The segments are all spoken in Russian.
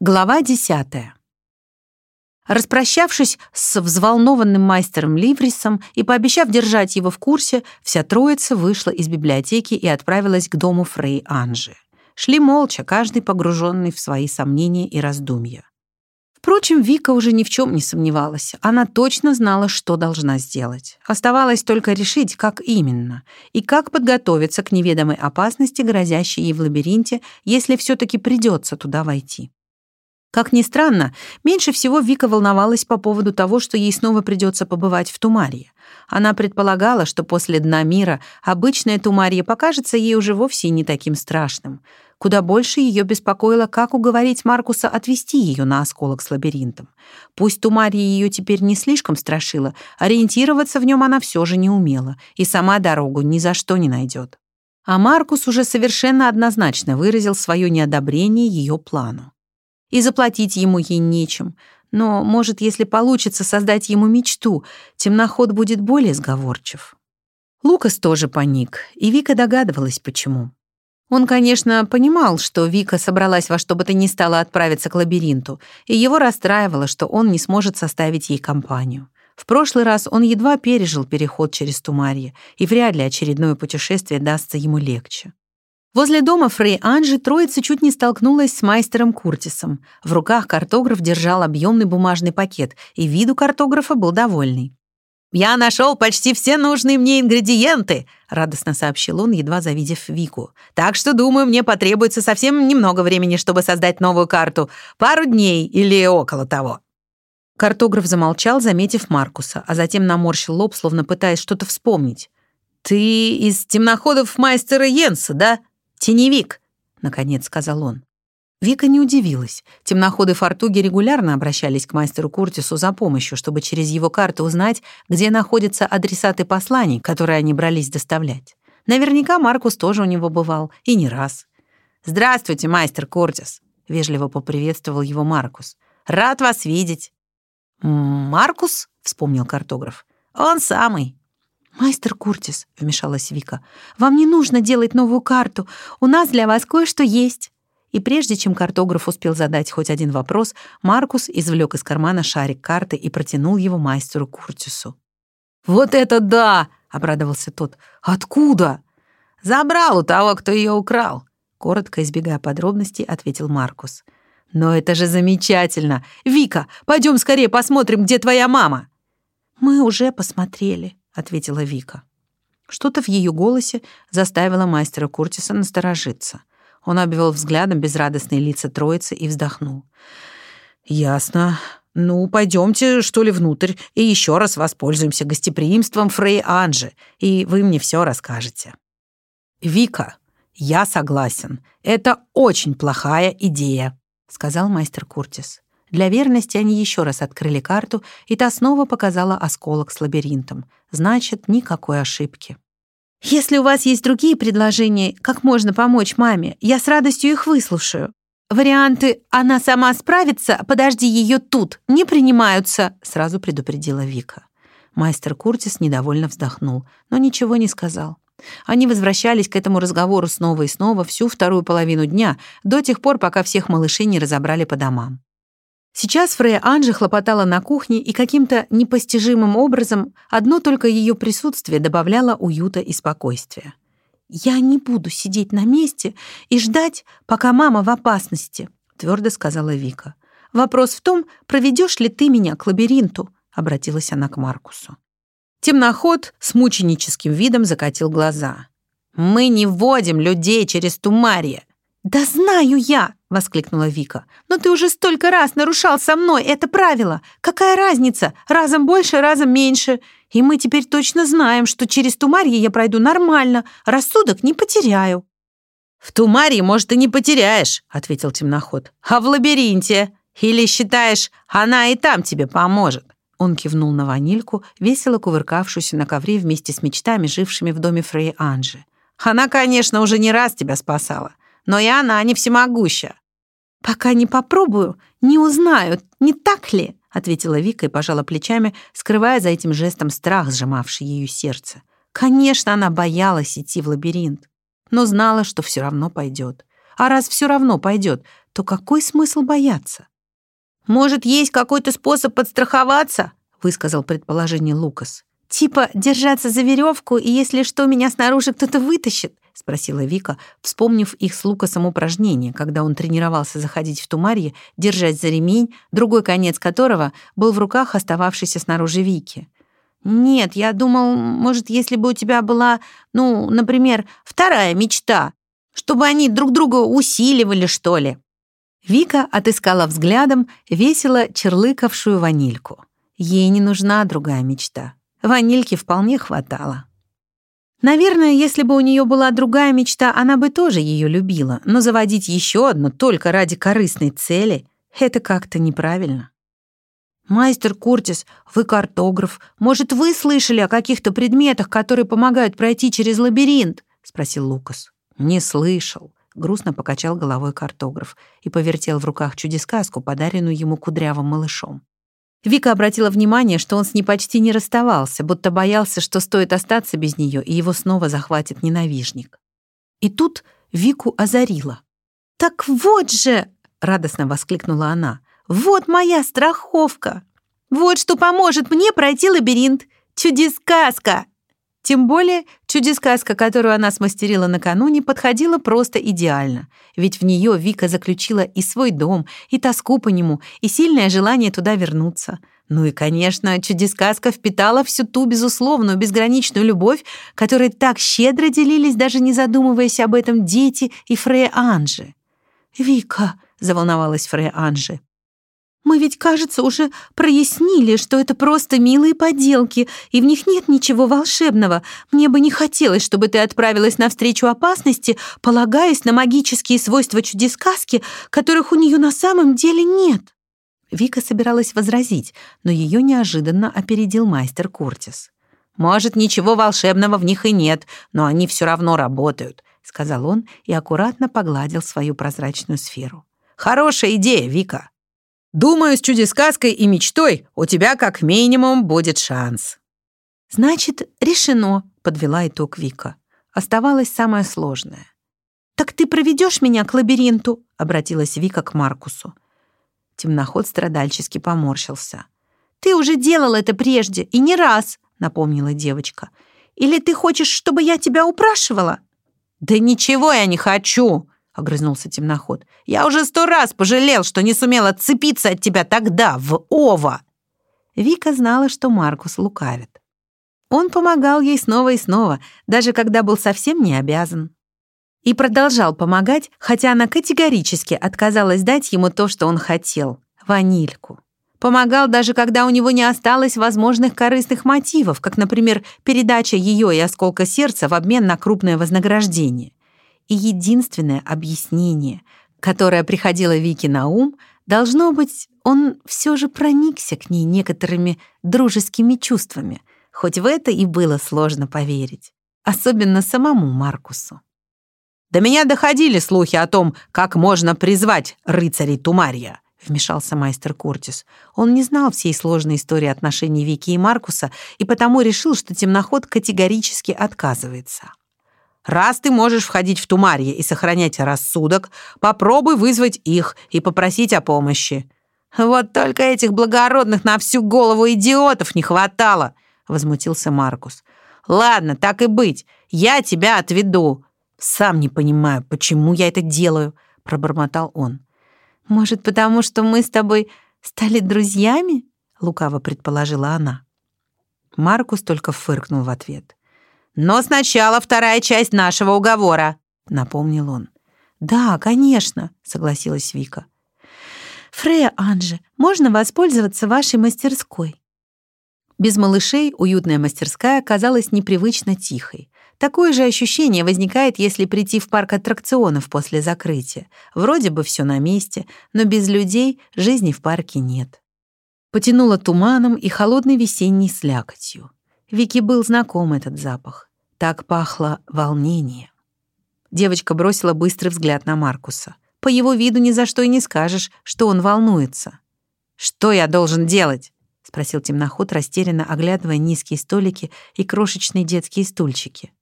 Глава десятая. Распрощавшись с взволнованным мастером Ливрисом и пообещав держать его в курсе, вся троица вышла из библиотеки и отправилась к дому Фрей Анжи. Шли молча, каждый погруженный в свои сомнения и раздумья. Впрочем, Вика уже ни в чем не сомневалась. Она точно знала, что должна сделать. Оставалось только решить, как именно, и как подготовиться к неведомой опасности, грозящей ей в лабиринте, если все-таки придется туда войти. Как ни странно, меньше всего Вика волновалась по поводу того, что ей снова придется побывать в Тумарье. Она предполагала, что после дна мира обычное Тумарье покажется ей уже вовсе не таким страшным. Куда больше ее беспокоило, как уговорить Маркуса отвести ее на осколок с лабиринтом. Пусть Тумарье ее теперь не слишком страшила, ориентироваться в нем она все же не умела, и сама дорогу ни за что не найдет. А Маркус уже совершенно однозначно выразил свое неодобрение ее плану и заплатить ему ей нечем. Но, может, если получится создать ему мечту, темноход будет более сговорчив. Лукас тоже паник, и Вика догадывалась, почему. Он, конечно, понимал, что Вика собралась во что бы то ни стало отправиться к лабиринту, и его расстраивало, что он не сможет составить ей компанию. В прошлый раз он едва пережил переход через Тумарье, и вряд ли очередное путешествие дастся ему легче. Возле дома Фрей Анжи троица чуть не столкнулась с майстером Куртисом. В руках картограф держал объемный бумажный пакет, и виду картографа был довольный. «Я нашел почти все нужные мне ингредиенты», — радостно сообщил он, едва завидев Вику. «Так что, думаю, мне потребуется совсем немного времени, чтобы создать новую карту. Пару дней или около того». Картограф замолчал, заметив Маркуса, а затем наморщил лоб, словно пытаясь что-то вспомнить. «Ты из темноходов мастера Йенса, да?» «Теневик», — наконец сказал он. Вика не удивилась. Темноходы Фортуги регулярно обращались к мастеру Куртису за помощью, чтобы через его карту узнать, где находятся адресаты посланий, которые они брались доставлять. Наверняка Маркус тоже у него бывал, и не раз. «Здравствуйте, мастер Куртис», — вежливо поприветствовал его Маркус. «Рад вас видеть». «Маркус?» — вспомнил картограф. «Он самый. «Майстер Куртис», — вмешалась Вика, — «вам не нужно делать новую карту. У нас для вас кое-что есть». И прежде чем картограф успел задать хоть один вопрос, Маркус извлек из кармана шарик карты и протянул его мастеру Куртису. «Вот это да!» — обрадовался тот. «Откуда?» «Забрал у того, кто ее украл», — коротко избегая подробностей, ответил Маркус. «Но это же замечательно! Вика, пойдем скорее посмотрим, где твоя мама!» «Мы уже посмотрели», ответила Вика. Что-то в ее голосе заставило мастера Куртиса насторожиться. Он обвел взглядом безрадостные лица троицы и вздохнул. «Ясно. Ну, пойдемте, что ли, внутрь, и еще раз воспользуемся гостеприимством Фрей Анжи, и вы мне все расскажете». «Вика, я согласен. Это очень плохая идея», — сказал мастер Куртис. Для верности они еще раз открыли карту, и та снова показала осколок с лабиринтом. Значит, никакой ошибки. «Если у вас есть другие предложения, как можно помочь маме, я с радостью их выслушаю. Варианты «она сама справится, подожди ее тут» не принимаются», сразу предупредила Вика. Мастер Куртис недовольно вздохнул, но ничего не сказал. Они возвращались к этому разговору снова и снова всю вторую половину дня, до тех пор, пока всех малышей не разобрали по домам. Сейчас Фрея Анжи хлопотала на кухне, и каким-то непостижимым образом одно только ее присутствие добавляло уюта и спокойствия. «Я не буду сидеть на месте и ждать, пока мама в опасности», — твердо сказала Вика. «Вопрос в том, проведешь ли ты меня к лабиринту», — обратилась она к Маркусу. Темноход с мученическим видом закатил глаза. «Мы не вводим людей через Тумарье», «Да знаю я!» — воскликнула Вика. «Но ты уже столько раз нарушал со мной это правило. Какая разница? Разом больше, разом меньше. И мы теперь точно знаем, что через Тумарье я пройду нормально, рассудок не потеряю». «В Тумарье, может, и не потеряешь», — ответил темноход. «А в лабиринте? Или считаешь, она и там тебе поможет?» Он кивнул на ванильку, весело кувыркавшуюся на ковре вместе с мечтами, жившими в доме Фрей Анжи. «Она, конечно, уже не раз тебя спасала но и она не всемогуща». «Пока не попробую, не узнаю, не так ли?» ответила Вика и пожала плечами, скрывая за этим жестом страх, сжимавший ее сердце. Конечно, она боялась идти в лабиринт, но знала, что все равно пойдет. А раз все равно пойдет, то какой смысл бояться? «Может, есть какой-то способ подстраховаться?» высказал предположение Лукас. «Типа держаться за веревку, и если что, меня снаружи кто-то вытащит?» — спросила Вика, вспомнив их с Лукасом упражнение, когда он тренировался заходить в тумарье, держать за ремень, другой конец которого был в руках остававшейся снаружи Вики. «Нет, я думал, может, если бы у тебя была, ну, например, вторая мечта, чтобы они друг друга усиливали, что ли». Вика отыскала взглядом весело черлыкавшую ванильку. Ей не нужна другая мечта. Ванильки вполне хватало. Наверное, если бы у нее была другая мечта, она бы тоже ее любила, но заводить еще одну только ради корыстной цели — это как-то неправильно. «Мастер Куртис, вы картограф. Может, вы слышали о каких-то предметах, которые помогают пройти через лабиринт?» — спросил Лукас. «Не слышал», — грустно покачал головой картограф и повертел в руках чудесказку, подаренную ему кудрявым малышом. Вика обратила внимание, что он с ней почти не расставался, будто боялся, что стоит остаться без нее, и его снова захватит ненавижник. И тут Вику озарило. «Так вот же!» — радостно воскликнула она. «Вот моя страховка! Вот что поможет мне пройти лабиринт! Чудес-сказка!» Тем более чудес-сказка, которую она смастерила накануне, подходила просто идеально, ведь в нее Вика заключила и свой дом, и тоску по нему, и сильное желание туда вернуться. Ну и, конечно, чудес-сказка впитала всю ту безусловную, безграничную любовь, которой так щедро делились, даже не задумываясь об этом, дети и Фрея Анжи. «Вика», — заволновалась Фрея Анжи, мы ведь, кажется, уже прояснили, что это просто милые поделки, и в них нет ничего волшебного. Мне бы не хотелось, чтобы ты отправилась навстречу опасности, полагаясь на магические свойства чудес-сказки, которых у нее на самом деле нет». Вика собиралась возразить, но ее неожиданно опередил мастер Куртис. «Может, ничего волшебного в них и нет, но они все равно работают», — сказал он и аккуратно погладил свою прозрачную сферу. «Хорошая идея, Вика». Думаю, с чудес-сказкой и мечтой у тебя как минимум будет шанс». «Значит, решено», — подвела итог Вика. Оставалось самое сложное. «Так ты проведешь меня к лабиринту?» — обратилась Вика к Маркусу. Темноход страдальчески поморщился. «Ты уже делал это прежде, и не раз», — напомнила девочка. «Или ты хочешь, чтобы я тебя упрашивала?» «Да ничего я не хочу!» — огрызнулся темноход. «Я уже сто раз пожалел, что не сумел отцепиться от тебя тогда, в Ова!» Вика знала, что Маркус лукавит. Он помогал ей снова и снова, даже когда был совсем не обязан. И продолжал помогать, хотя она категорически отказалась дать ему то, что он хотел — ванильку. Помогал даже когда у него не осталось возможных корыстных мотивов, как, например, передача ее и осколка сердца в обмен на крупное вознаграждение — и единственное объяснение, которое приходило Вике на ум, должно быть, он все же проникся к ней некоторыми дружескими чувствами, хоть в это и было сложно поверить, особенно самому Маркусу. «До меня доходили слухи о том, как можно призвать рыцарей Тумария», вмешался майстер Куртис. Он не знал всей сложной истории отношений Вики и Маркуса и потому решил, что темноход категорически отказывается. Раз ты можешь входить в Тумарье и сохранять рассудок, попробуй вызвать их и попросить о помощи. Вот только этих благородных на всю голову идиотов не хватало, возмутился Маркус. Ладно, так и быть, я тебя отведу. Сам не понимаю, почему я это делаю, пробормотал он. Может, потому что мы с тобой стали друзьями? лукаво предположила она. Маркус только фыркнул в ответ. «Но сначала вторая часть нашего уговора», — напомнил он. «Да, конечно», — согласилась Вика. «Фрея Анже, можно воспользоваться вашей мастерской?» Без малышей уютная мастерская казалась непривычно тихой. Такое же ощущение возникает, если прийти в парк аттракционов после закрытия. Вроде бы все на месте, но без людей жизни в парке нет. Потянуло туманом и холодной весенней слякотью. Вики был знаком этот запах. Так пахло волнение. Девочка бросила быстрый взгляд на Маркуса. По его виду ни за что и не скажешь, что он волнуется. «Что я должен делать?» — спросил темноход, растерянно оглядывая низкие столики и крошечные детские стульчики.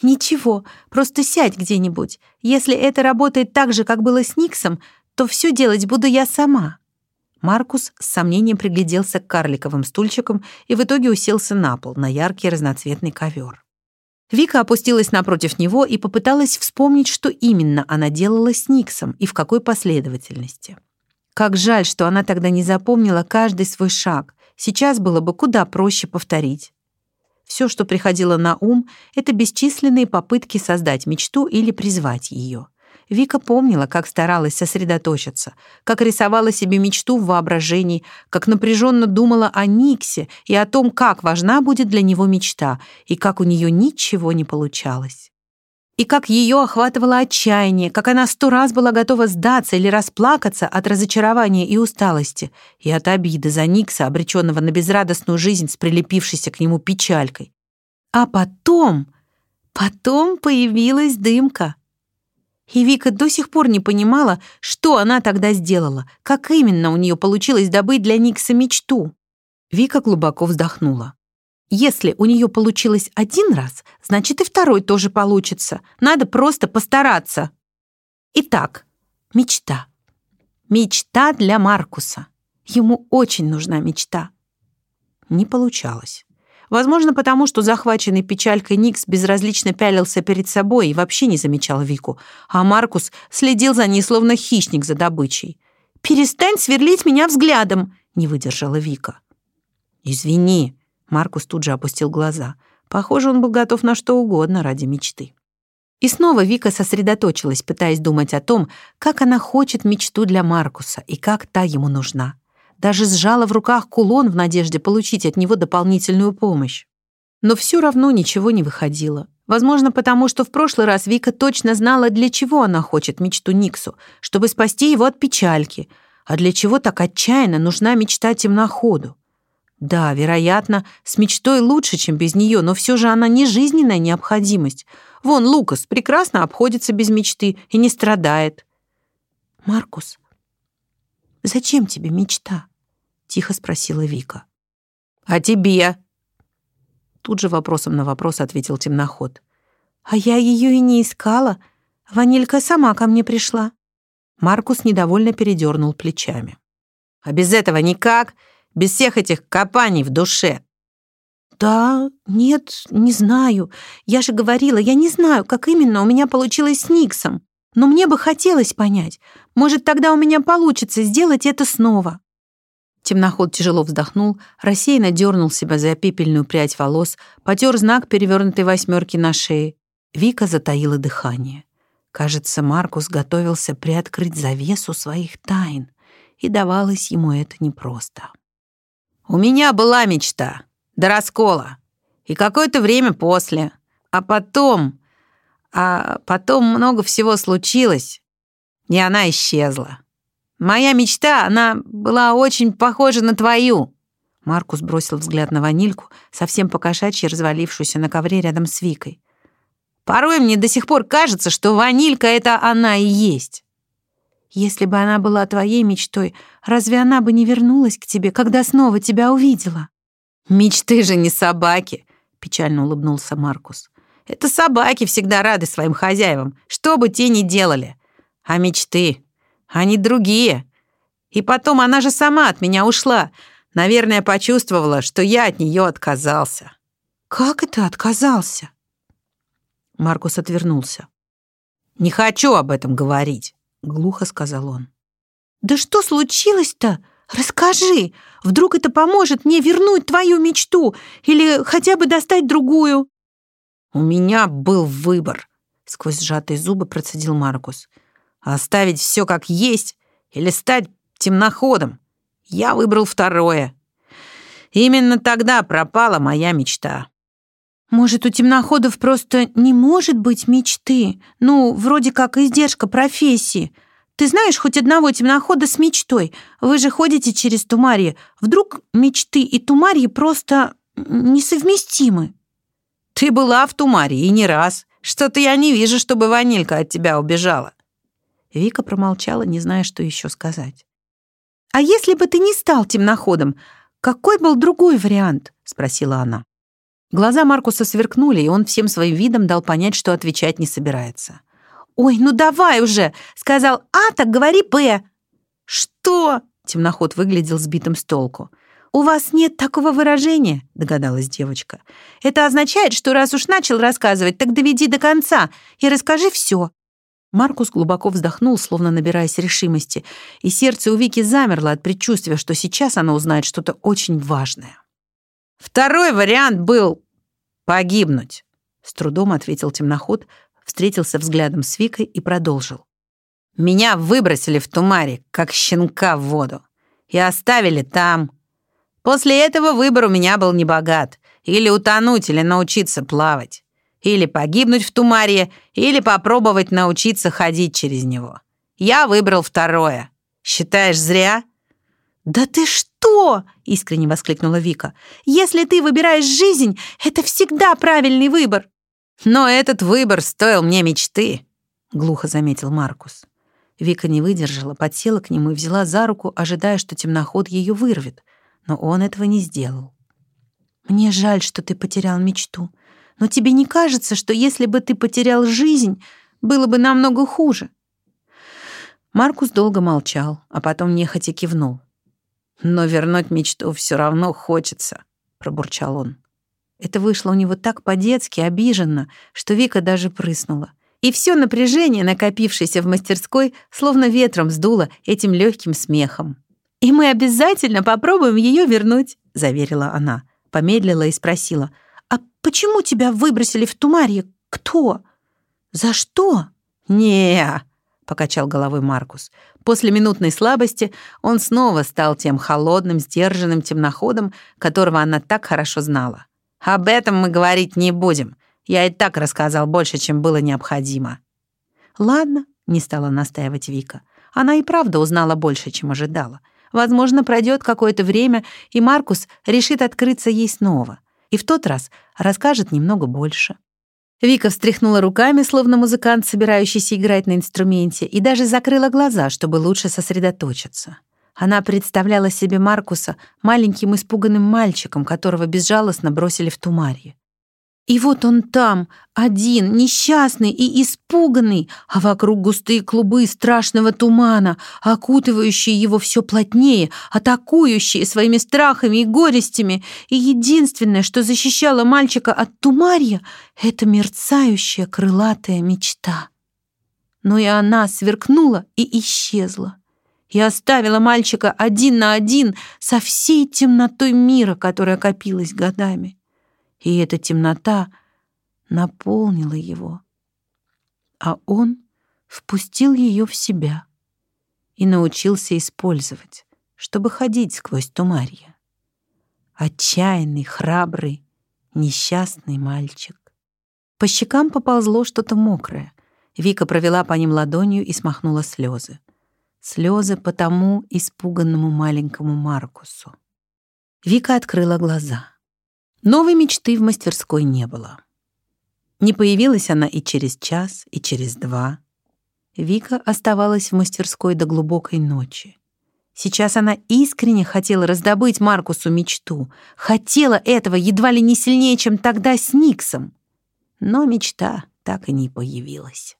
«Ничего, просто сядь где-нибудь. Если это работает так же, как было с Никсом, то все делать буду я сама». Маркус с сомнением пригляделся к карликовым стульчикам и в итоге уселся на пол, на яркий разноцветный ковер. Вика опустилась напротив него и попыталась вспомнить, что именно она делала с Никсом и в какой последовательности. Как жаль, что она тогда не запомнила каждый свой шаг. Сейчас было бы куда проще повторить. Все, что приходило на ум, это бесчисленные попытки создать мечту или призвать ее. Вика помнила, как старалась сосредоточиться, как рисовала себе мечту в воображении, как напряженно думала о Никсе и о том, как важна будет для него мечта, и как у нее ничего не получалось. И как ее охватывало отчаяние, как она сто раз была готова сдаться или расплакаться от разочарования и усталости, и от обиды за Никса, обреченного на безрадостную жизнь с прилепившейся к нему печалькой. А потом, потом появилась дымка — и Вика до сих пор не понимала, что она тогда сделала, как именно у нее получилось добыть для Никса мечту. Вика глубоко вздохнула. Если у нее получилось один раз, значит и второй тоже получится. Надо просто постараться. Итак, мечта. Мечта для Маркуса. Ему очень нужна мечта. Не получалось. Возможно, потому что захваченный печалькой Никс безразлично пялился перед собой и вообще не замечал Вику, а Маркус следил за ней, словно хищник за добычей. «Перестань сверлить меня взглядом!» — не выдержала Вика. «Извини», — Маркус тут же опустил глаза. Похоже, он был готов на что угодно ради мечты. И снова Вика сосредоточилась, пытаясь думать о том, как она хочет мечту для Маркуса и как та ему нужна даже сжала в руках кулон в надежде получить от него дополнительную помощь. Но все равно ничего не выходило. Возможно, потому что в прошлый раз Вика точно знала, для чего она хочет мечту Никсу, чтобы спасти его от печальки. А для чего так отчаянно нужна мечта темноходу? Да, вероятно, с мечтой лучше, чем без нее, но все же она не жизненная необходимость. Вон Лукас прекрасно обходится без мечты и не страдает. «Маркус, зачем тебе мечта?» Тихо спросила Вика. «А тебе?» Тут же вопросом на вопрос ответил темноход. «А я ее и не искала. Ванилька сама ко мне пришла». Маркус недовольно передернул плечами. «А без этого никак? Без всех этих копаний в душе?» «Да, нет, не знаю. Я же говорила, я не знаю, как именно у меня получилось с Никсом. Но мне бы хотелось понять. Может, тогда у меня получится сделать это снова». Темноход тяжело вздохнул, рассеянно дернул себя за пепельную прядь волос, потер знак перевернутой восьмерки на шее. Вика затаила дыхание. Кажется, Маркус готовился приоткрыть завесу своих тайн, и давалось ему это непросто. «У меня была мечта. До раскола. И какое-то время после. А потом... А потом много всего случилось, и она исчезла. Моя мечта, она была очень похожа на твою». Маркус бросил взгляд на ванильку, совсем покошачьи развалившуюся на ковре рядом с Викой. «Порой мне до сих пор кажется, что ванилька — это она и есть». «Если бы она была твоей мечтой, разве она бы не вернулась к тебе, когда снова тебя увидела?» «Мечты же не собаки», — печально улыбнулся Маркус. «Это собаки всегда рады своим хозяевам, что бы те ни делали. А мечты они другие. И потом она же сама от меня ушла. Наверное, почувствовала, что я от нее отказался. Как это отказался? Маркус отвернулся. Не хочу об этом говорить, глухо сказал он. Да что случилось-то? Расскажи. Вдруг это поможет мне вернуть твою мечту или хотя бы достать другую. У меня был выбор, сквозь сжатые зубы процедил Маркус. Оставить все как есть или стать темноходом. Я выбрал второе. Именно тогда пропала моя мечта. Может, у темноходов просто не может быть мечты? Ну, вроде как издержка профессии. Ты знаешь хоть одного темнохода с мечтой? Вы же ходите через Тумарье. Вдруг мечты и Тумарье просто несовместимы? Ты была в Тумарье и не раз. Что-то я не вижу, чтобы ванилька от тебя убежала. Вика промолчала, не зная, что еще сказать. «А если бы ты не стал темноходом, какой был другой вариант?» — спросила она. Глаза Маркуса сверкнули, и он всем своим видом дал понять, что отвечать не собирается. «Ой, ну давай уже!» Сказал «А, так говори Б». «Что?» Темноход выглядел сбитым с толку. «У вас нет такого выражения», — догадалась девочка. «Это означает, что раз уж начал рассказывать, так доведи до конца и расскажи все». Маркус глубоко вздохнул, словно набираясь решимости, и сердце у Вики замерло от предчувствия, что сейчас она узнает что-то очень важное. «Второй вариант был погибнуть», — с трудом ответил темноход, встретился взглядом с Викой и продолжил. «Меня выбросили в тумаре, как щенка в воду, и оставили там. После этого выбор у меня был небогат. Или утонуть, или научиться плавать. Или погибнуть в тумаре, или попробовать научиться ходить через него. Я выбрал второе. Считаешь, зря?» «Да ты что?» — искренне воскликнула Вика. «Если ты выбираешь жизнь, это всегда правильный выбор». «Но этот выбор стоил мне мечты», — глухо заметил Маркус. Вика не выдержала, подсела к нему и взяла за руку, ожидая, что темноход ее вырвет. Но он этого не сделал. «Мне жаль, что ты потерял мечту. Но тебе не кажется, что если бы ты потерял жизнь, было бы намного хуже?» Маркус долго молчал, а потом нехотя кивнул. «Но вернуть мечту все равно хочется», — пробурчал он. Это вышло у него так по-детски, обиженно, что Вика даже прыснула. И все напряжение, накопившееся в мастерской, словно ветром сдуло этим легким смехом. «И мы обязательно попробуем ее вернуть», — заверила она. Помедлила и спросила. «А почему тебя выбросили в Тумарье? Кто? За что?» «Не-а», покачал головой Маркус. После минутной слабости он снова стал тем холодным, сдержанным темноходом, которого она так хорошо знала. Об этом мы говорить не будем. Я и так рассказал больше, чем было необходимо. Ладно, не стала настаивать Вика. Она и правда узнала больше, чем ожидала. Возможно, пройдет какое-то время, и Маркус решит открыться ей снова. И в тот раз расскажет немного больше. Вика встряхнула руками, словно музыкант, собирающийся играть на инструменте, и даже закрыла глаза, чтобы лучше сосредоточиться. Она представляла себе Маркуса маленьким испуганным мальчиком, которого безжалостно бросили в Тумарье. И вот он там, один, несчастный и испуганный, а вокруг густые клубы страшного тумана, окутывающие его все плотнее, атакующие своими страхами и горестями. И единственное, что защищало мальчика от тумарья, это мерцающая крылатая мечта. Но и она сверкнула и исчезла и оставила мальчика один на один со всей темнотой мира, которая копилась годами. И эта темнота наполнила его. А он впустил ее в себя и научился использовать, чтобы ходить сквозь тумарье. Отчаянный, храбрый, несчастный мальчик. По щекам поползло что-то мокрое. Вика провела по ним ладонью и смахнула слезы слезы по тому испуганному маленькому Маркусу. Вика открыла глаза. Новой мечты в мастерской не было. Не появилась она и через час, и через два. Вика оставалась в мастерской до глубокой ночи. Сейчас она искренне хотела раздобыть Маркусу мечту. Хотела этого едва ли не сильнее, чем тогда с Никсом. Но мечта так и не появилась.